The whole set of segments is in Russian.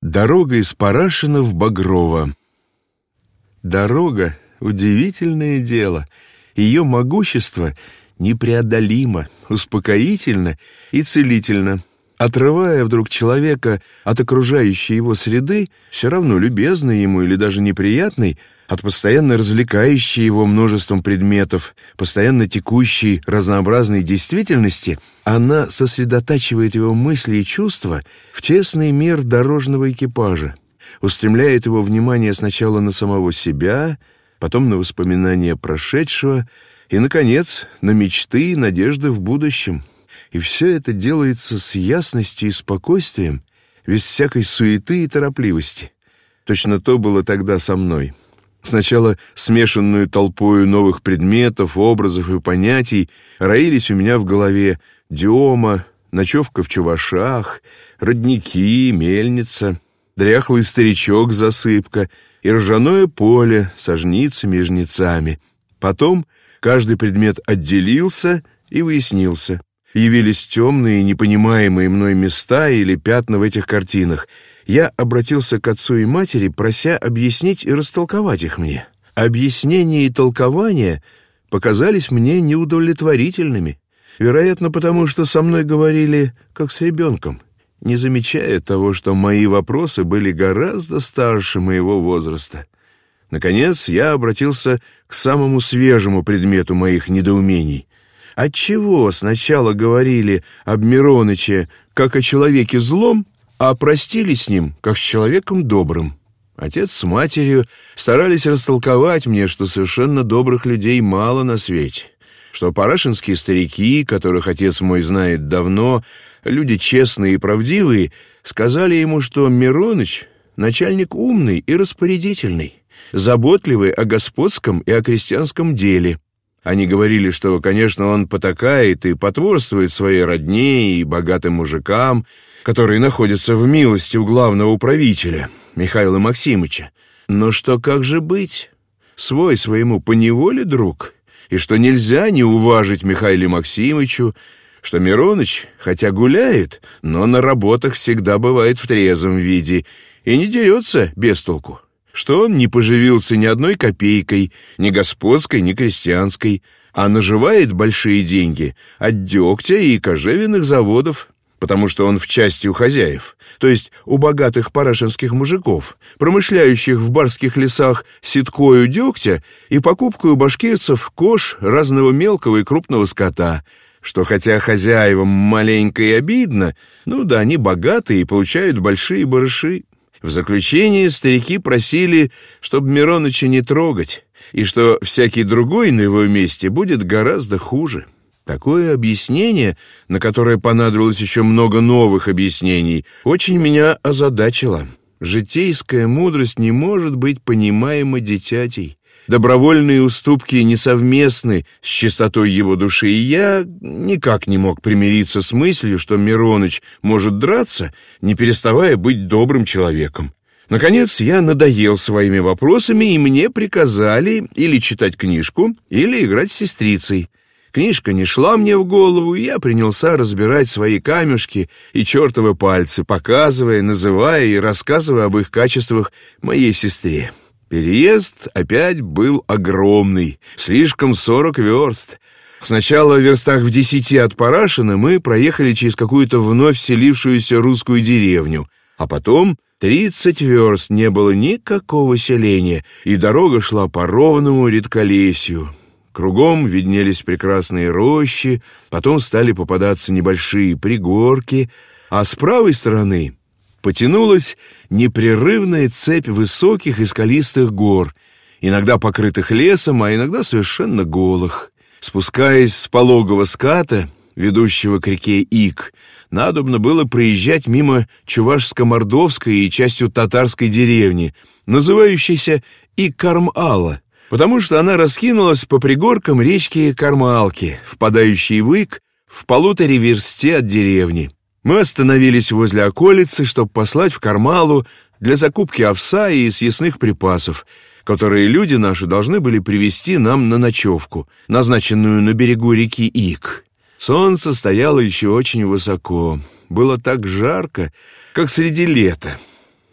Дорога из Парашина в Багрово. Дорога — удивительное дело. Ее могущество непреодолимо, успокоительно и целительно. Отрывая вдруг человека от окружающей его среды, все равно любезной ему или даже неприятной, от постоянно развлекающей его множеством предметов, постоянно текущей разнообразной действительности, она сосредотачивает его мысли и чувства в тесный мир дорожного экипажа, устремляет его внимание сначала на самого себя, потом на воспоминания прошедшего и, наконец, на мечты и надежды в будущем. И все это делается с ясностью и спокойствием, без всякой суеты и торопливости. Точно то было тогда со мной. Сначала смешанную толпою новых предметов, образов и понятий роились у меня в голове Диома, ночевка в Чувашах, родники, мельница, дряхлый старичок-засыпка и ржаное поле со жницами и жнецами. Потом каждый предмет отделился и выяснился. Явились темные, непонимаемые мной места или пятна в этих картинах — я обратился к отцу и матери, прося объяснить и растолковать их мне. Объяснения и толкования показались мне неудовлетворительными, вероятно, потому что со мной говорили как с ребенком, не замечая того, что мои вопросы были гораздо старше моего возраста. Наконец, я обратился к самому свежему предмету моих недоумений. Отчего сначала говорили об Мироныче как о человеке злом, а простились с ним, как с человеком добрым. Отец с матерью старались растолковать мне, что совершенно добрых людей мало на свете, что парашинские старики, которых отец мой знает давно, люди честные и правдивые, сказали ему, что Мироныч — начальник умный и распорядительный, заботливый о господском и о крестьянском деле. Они говорили, что, конечно, он потакает и потворствует своей родне и богатым мужикам, которые находятся в милости у главного управителя, Михаила Максимыча. Но что как же быть? Свой своему поневоле друг? И что нельзя не уважить Михаилу Максимычу, что Мироныч, хотя гуляет, но на работах всегда бывает в трезвом виде и не дерется без толку, что он не поживился ни одной копейкой, ни господской, ни крестьянской, а наживает большие деньги от дегтя и кожевенных заводов, потому что он в части у хозяев, то есть у богатых парашинских мужиков, промышляющих в барских лесах ситкою дегтя и покупкой у башкирцев кож разного мелкого и крупного скота, что хотя хозяевам маленько и обидно, ну да они богатые и получают большие барыши. В заключение старики просили, чтобы Мироныча не трогать, и что всякий другой на его месте будет гораздо хуже. Такое объяснение, на которое понадобилось еще много новых объяснений, очень меня озадачило. Житейская мудрость не может быть понимаема дитятей. Добровольные уступки несовместны с чистотой его души, и я никак не мог примириться с мыслью, что Мироныч может драться, не переставая быть добрым человеком. Наконец, я надоел своими вопросами, и мне приказали или читать книжку, или играть с сестрицей. Книжка не шла мне в голову, и я принялся разбирать свои камешки и чертовы пальцы, показывая, называя и рассказывая об их качествах моей сестре. Переезд опять был огромный, слишком сорок верст. Сначала в верстах в десяти от Парашина мы проехали через какую-то вновь селившуюся русскую деревню, а потом тридцать верст не было никакого селения, и дорога шла по ровному редколесью. Кругом виднелись прекрасные рощи, потом стали попадаться небольшие пригорки, а с правой стороны потянулась непрерывная цепь высоких и скалистых гор, иногда покрытых лесом, а иногда совершенно голых. Спускаясь с пологого ската, ведущего к реке Ик, надобно было проезжать мимо Чувашско-Мордовской и частью татарской деревни, называющейся Икармала, потому что она раскинулась по пригоркам речки Кармалки, впадающей в Ик, в полуторе версте от деревни. Мы остановились возле околицы, чтобы послать в Кармалу для закупки овса и съестных припасов, которые люди наши должны были привезти нам на ночевку, назначенную на берегу реки Ик. Солнце стояло еще очень высоко. Было так жарко, как среди лета.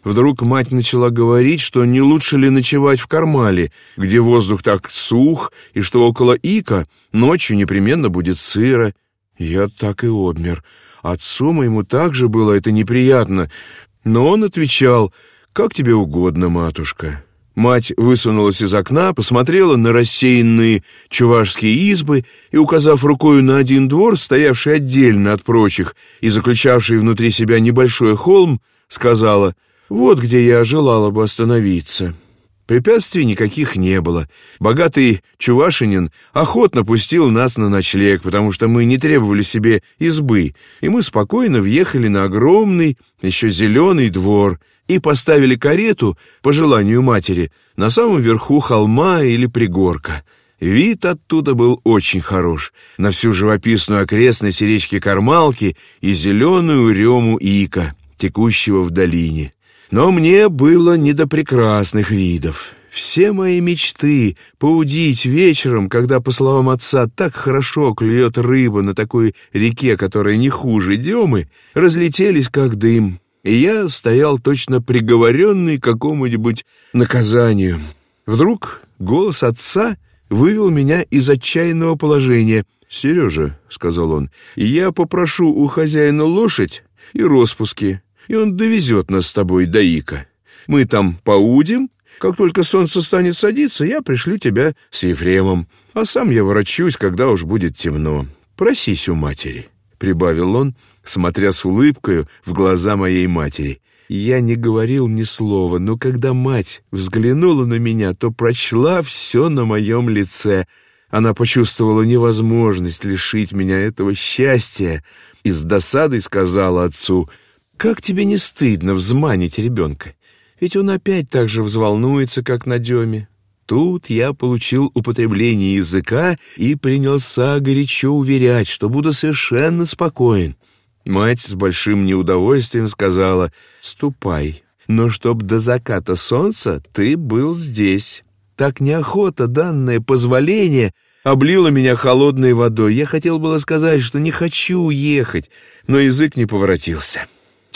Вдруг мать начала говорить, что не лучше ли ночевать в Кармале, где воздух так сух, и что около Ика ночью непременно будет сыро. Я так и обмер. Отцу моему также было это неприятно, но он отвечал, «Как тебе угодно, матушка». Мать высунулась из окна, посмотрела на рассеянные чувашские избы и, указав рукой на один двор, стоявший отдельно от прочих и заключавший внутри себя небольшой холм, сказала, «Вот где я желала бы остановиться». Препятствий никаких не было. Богатый чувашинин охотно пустил нас на ночлег, потому что мы не требовали себе избы, и мы спокойно въехали на огромный, еще зеленый двор и поставили карету, по желанию матери, на самом верху холма или пригорка. Вид оттуда был очень хорош, на всю живописную окрестность речки Кармалки и зеленую рему Ика, текущего в долине. Но мне было не до прекрасных видов. Все мои мечты поудить вечером, когда, по словам отца, так хорошо клюет рыба на такой реке, которая не хуже Демы, разлетелись как дым, и я стоял точно приговоренный к какому-нибудь наказанию. Вдруг голос отца вывел меня из отчаянного положения. «Сережа», — сказал он, — «я попрошу у хозяина лошадь и распуски, и он довезет нас с тобой до Ика. Мы там поудим, как только солнце станет садиться, я пришлю тебя с Ефремом, а сам я ворочусь, когда уж будет темно. Просись у матери», — прибавил он, смотря с улыбкою в глаза моей матери. Я не говорил ни слова, но когда мать взглянула на меня, то прочла все на моем лице. Она почувствовала невозможность лишить меня этого счастья и с досадой сказала отцу — как тебе не стыдно взманить ребенка? Ведь он опять так же взволнуется, как на Деме. Тут я получил употребление языка и принялся горячо уверять, что буду совершенно спокоен. Мать с большим неудовольствием сказала «Ступай, но чтоб до заката солнца ты был здесь». Так неохота данное позволение облило меня холодной водой. Я хотел было сказать, что не хочу уехать, но язык не поворотился.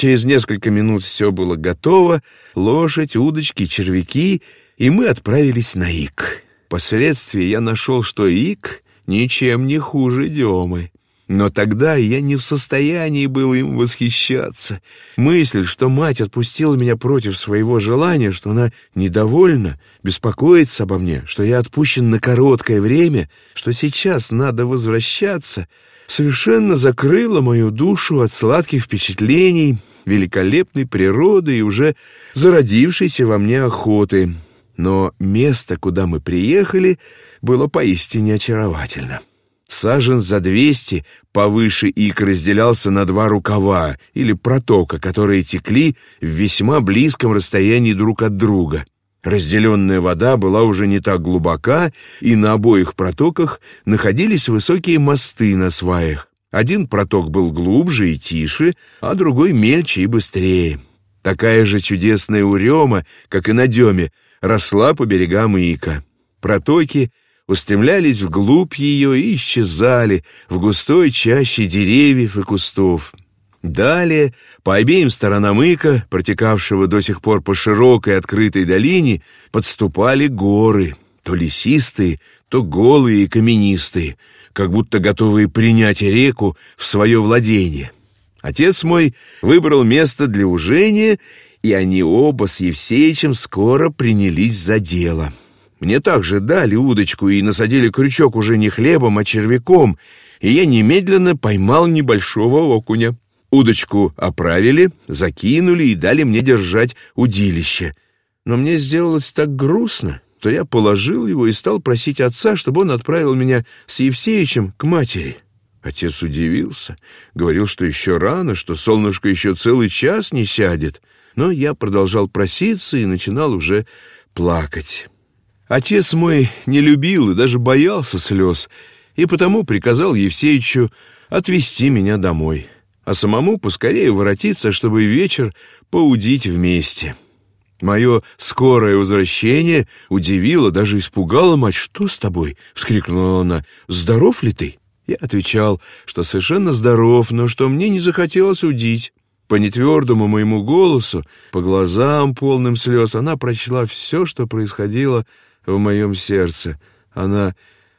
Через несколько минут все было готово, лошадь, удочки, червяки, и мы отправились на Ик. Впоследствии я нашел, что Ик ничем не хуже Демы. Но тогда я не в состоянии был им восхищаться. Мысль, что мать отпустила меня против своего желания, что она недовольна, беспокоится обо мне, что я отпущен на короткое время, что сейчас надо возвращаться, совершенно закрыла мою душу от сладких впечатлений, великолепной природы и уже зародившейся во мне охоты. Но место, куда мы приехали, было поистине очаровательно. Сажен за двести повыше ик разделялся на два рукава или протока, которые текли в весьма близком расстоянии друг от друга. Разделенная вода была уже не так глубока, и на обоих протоках находились высокие мосты на сваях. Один проток был глубже и тише, а другой мельче и быстрее. Такая же чудесная урема, как и на Деме, росла по берегам Ика. Протоки устремлялись вглубь ее и исчезали в густой чаще деревьев и кустов. Далее, по обеим сторонам Ика, протекавшего до сих пор по широкой открытой долине, подступали горы, то лесистые, то голые и каменистые, как будто готовые принять реку в свое владение. Отец мой выбрал место для ужения, и они оба с Евсеичем скоро принялись за дело. Мне также дали удочку и насадили крючок уже не хлебом, а червяком, и я немедленно поймал небольшого окуня. Удочку оправили, закинули и дали мне держать удилище. Но мне сделалось так грустно, то я положил его и стал просить отца, чтобы он отправил меня с Евсеичем к матери. Отец удивился, говорил, что еще рано, что солнышко еще целый час не сядет, но я продолжал проситься и начинал уже плакать. Отец мой не любил и даже боялся слез, и потому приказал Евсеичу отвезти меня домой, а самому поскорее воротиться, чтобы вечер поудить вместе. Мое скорое возвращение удивило, даже испугало мать. «Что с тобой?» — вскрикнула она. «Здоров ли ты?» Я отвечал, что совершенно здоров, но что мне не захотелось удить. По нетвердому моему голосу, по глазам полным слез, она прочла все, что происходило в моем сердце. Она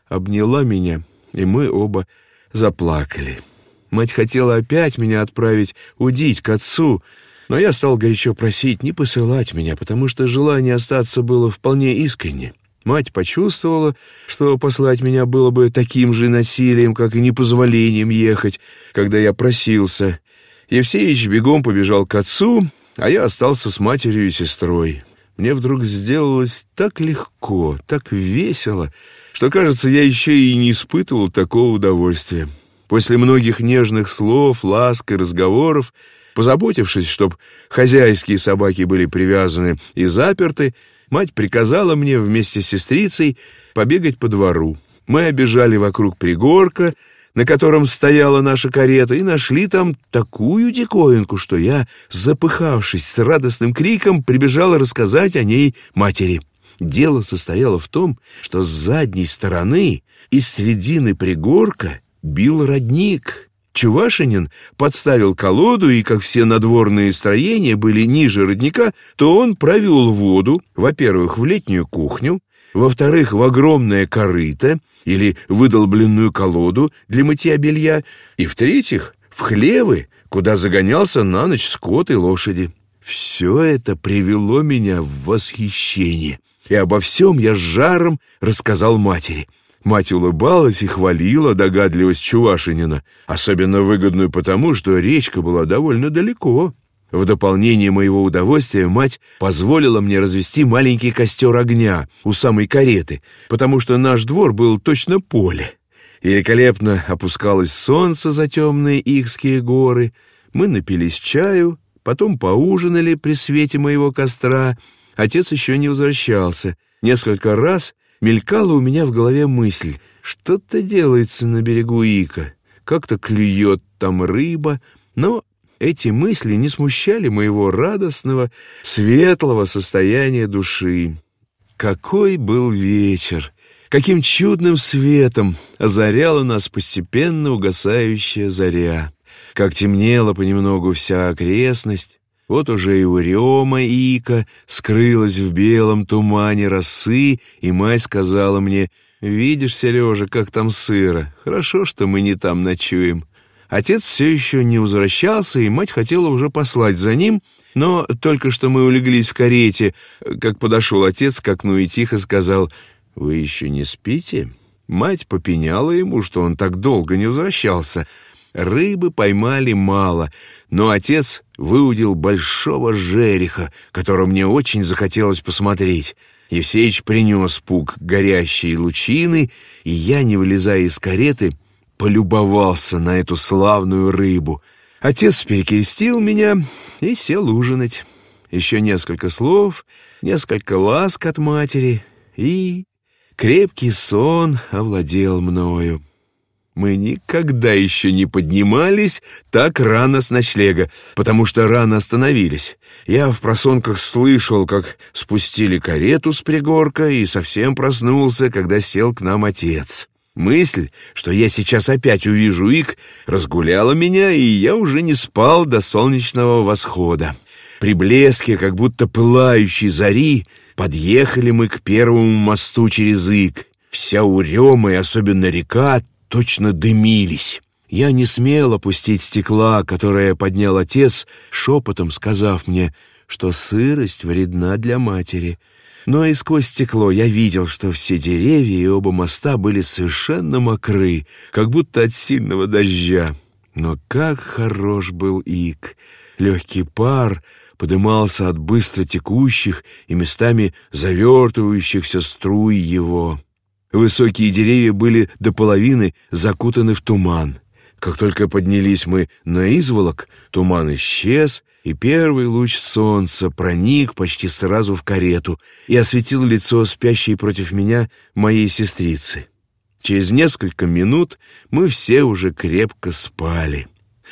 обняла меня, и мы оба заплакали. Мать хотела опять меня отправить удить к отцу, но я стал горячо просить не посылать меня, потому что желание остаться было вполне искренне. Мать почувствовала, что послать меня было бы таким же насилием, как и непозволением ехать, когда я просился. Евсеич бегом побежал к отцу, а я остался с матерью и сестрой. Мне вдруг сделалось так легко, так весело, что, кажется, я еще и не испытывал такого удовольствия. После многих нежных слов, ласк и разговоров Позаботившись, чтоб хозяйские собаки были привязаны и заперты, мать приказала мне вместе с сестрицей побегать по двору. Мы обежали вокруг пригорка, на котором стояла наша карета, и нашли там такую диковинку, что я, запыхавшись с радостным криком, прибежала рассказать о ней матери. Дело состояло в том, что с задней стороны, из середины пригорка, бил родник. Чувашинин подставил колоду, и, как все надворные строения были ниже родника, то он провел воду, во-первых, в летнюю кухню, во-вторых, в огромное корыто или выдолбленную колоду для мытья белья, и, в-третьих, в хлевы, куда загонялся на ночь скот и лошади. Все это привело меня в восхищение, и обо всем я с жаром рассказал матери — Мать улыбалась и хвалила догадливость Чувашинина, особенно выгодную потому, что речка была довольно далеко. В дополнение моего удовольствия мать позволила мне развести маленький костер огня у самой кареты, потому что наш двор был точно поле. Великолепно опускалось солнце за темные Ихские горы. Мы напились чаю, потом поужинали при свете моего костра. Отец еще не возвращался. Несколько раз Мелькала у меня в голове мысль, что-то делается на берегу Ика, как-то клюет там рыба, но эти мысли не смущали моего радостного, светлого состояния души. Какой был вечер! Каким чудным светом озаряла нас постепенно угасающая заря! Как темнела понемногу вся окрестность! Вот уже и урема Ика скрылась в белом тумане росы, и мать сказала мне, «Видишь, Сережа, как там сыро. Хорошо, что мы не там ночуем». Отец все еще не возвращался, и мать хотела уже послать за ним, но только что мы улеглись в карете, как подошел отец к окну и тихо сказал, «Вы еще не спите?» Мать попеняла ему, что он так долго не возвращался. Рыбы поймали мало, но отец выудил большого жереха, которого мне очень захотелось посмотреть. Евсеич принес пук горящей лучины, и я, не вылезая из кареты, полюбовался на эту славную рыбу. Отец перекрестил меня и сел ужинать. Еще несколько слов, несколько ласк от матери, и крепкий сон овладел мною. Мы никогда еще не поднимались так рано с ночлега, потому что рано остановились. Я в просонках слышал, как спустили карету с пригорка и совсем проснулся, когда сел к нам отец. Мысль, что я сейчас опять увижу их, разгуляла меня, и я уже не спал до солнечного восхода. При блеске, как будто пылающей зари, подъехали мы к первому мосту через Ик. Вся урема и особенно река точно дымились. Я не смел опустить стекла, которое поднял отец, шепотом сказав мне, что сырость вредна для матери. Но и сквозь стекло я видел, что все деревья и оба моста были совершенно мокры, как будто от сильного дождя. Но как хорош был ик! Легкий пар подымался от быстро текущих и местами завертывающихся струй его. Высокие деревья были до половины закутаны в туман. Как только поднялись мы на изволок, туман исчез, и первый луч солнца проник почти сразу в карету и осветил лицо спящей против меня моей сестрицы. Через несколько минут мы все уже крепко спали.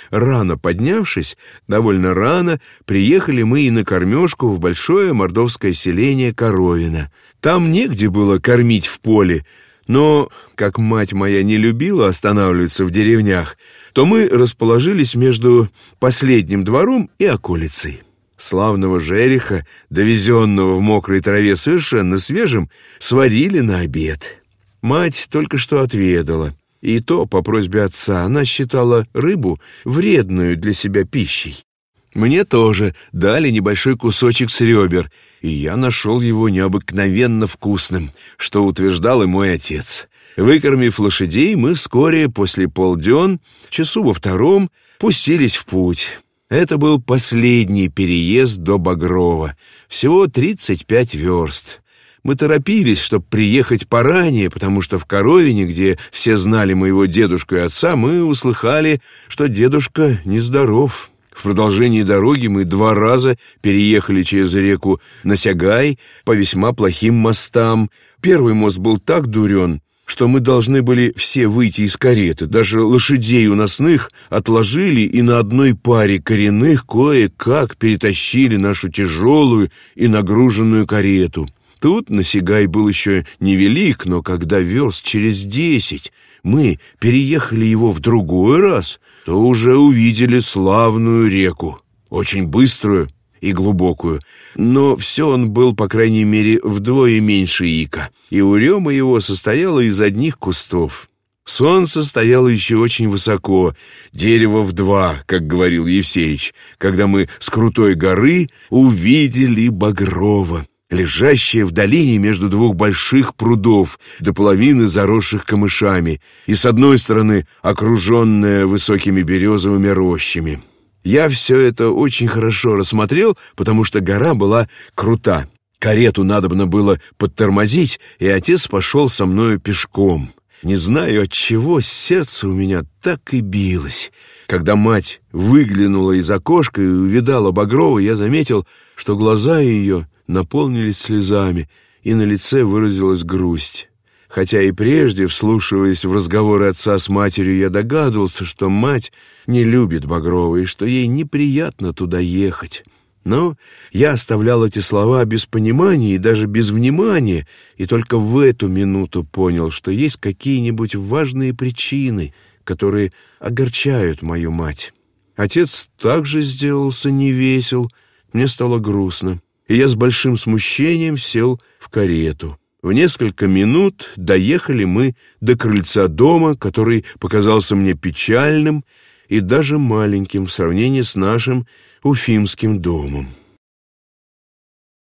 Рано поднявшись, довольно рано, приехали мы и на кормежку в большое мордовское селение Коровино. Там негде было кормить в поле, Но, как мать моя не любила останавливаться в деревнях, то мы расположились между последним двором и околицей. Славного жереха, довезенного в мокрой траве совершенно свежим, сварили на обед. Мать только что отведала, и то по просьбе отца она считала рыбу вредную для себя пищей. Мне тоже дали небольшой кусочек с ребер, и я нашел его необыкновенно вкусным, что утверждал и мой отец. Выкормив лошадей, мы вскоре после полден, часу во втором, пустились в путь. Это был последний переезд до Багрова, всего 35 верст. Мы торопились, чтобы приехать поранее, потому что в Коровине, где все знали моего дедушку и отца, мы услыхали, что дедушка нездоров. В продолжении дороги мы два раза переехали через реку Насягай по весьма плохим мостам. Первый мост был так дурен, что мы должны были все выйти из кареты. Даже лошадей уносных отложили и на одной паре коренных кое-как перетащили нашу тяжелую и нагруженную карету. Тут Насигай был еще невелик, но когда верст через десять мы переехали его в другой раз, то уже увидели славную реку, очень быструю и глубокую, но все он был, по крайней мере, вдвое меньше ика, и урема его состояла из одних кустов. Солнце стояло еще очень высоко, дерево в два, как говорил Евсеич, когда мы с крутой горы увидели Багрова, лежащее в долине между двух больших прудов, до половины заросших камышами, и с одной стороны окруженное высокими березовыми рощами. Я все это очень хорошо рассмотрел, потому что гора была крута. Карету надобно было подтормозить, и отец пошел со мною пешком. Не знаю от чего сердце у меня так и билось. Когда мать выглянула из окошка и увидала Багрова, я заметил, что глаза ее наполнились слезами, и на лице выразилась грусть. Хотя и прежде, вслушиваясь в разговоры отца с матерью, я догадывался, что мать не любит Багрова и что ей неприятно туда ехать. Но я оставлял эти слова без понимания и даже без внимания, и только в эту минуту понял, что есть какие-нибудь важные причины, которые огорчают мою мать. Отец также сделался невесел, мне стало грустно, и я с большим смущением сел в карету. В несколько минут доехали мы до крыльца дома, который показался мне печальным и даже маленьким в сравнении с нашим уфимским домом.